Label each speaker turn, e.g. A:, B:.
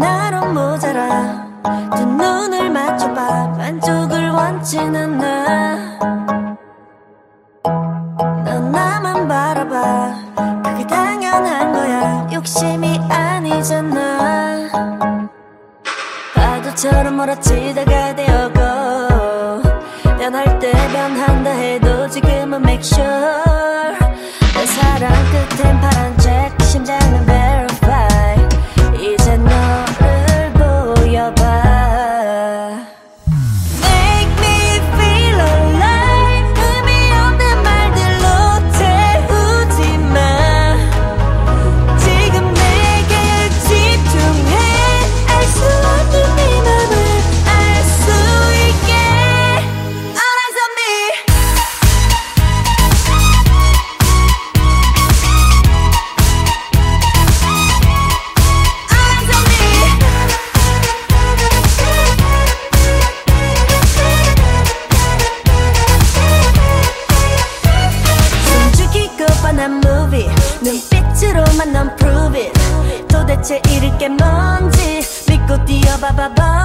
A: 넌 나로 모자라. 두 눈을 맞춰봐. 만족을 원치는 나넌 나만 바라봐. 그게 당연한 거야. 욕심이 아니잖아. 파도처럼 몰아치다가 되어고 변할 때 변한다 해도 지금은 make sure. 내 사랑 끝엔 파란 눈빛으로만 넌 prove it. 도대체 잃을 게 뭔지 믿고 뛰어봐봐 번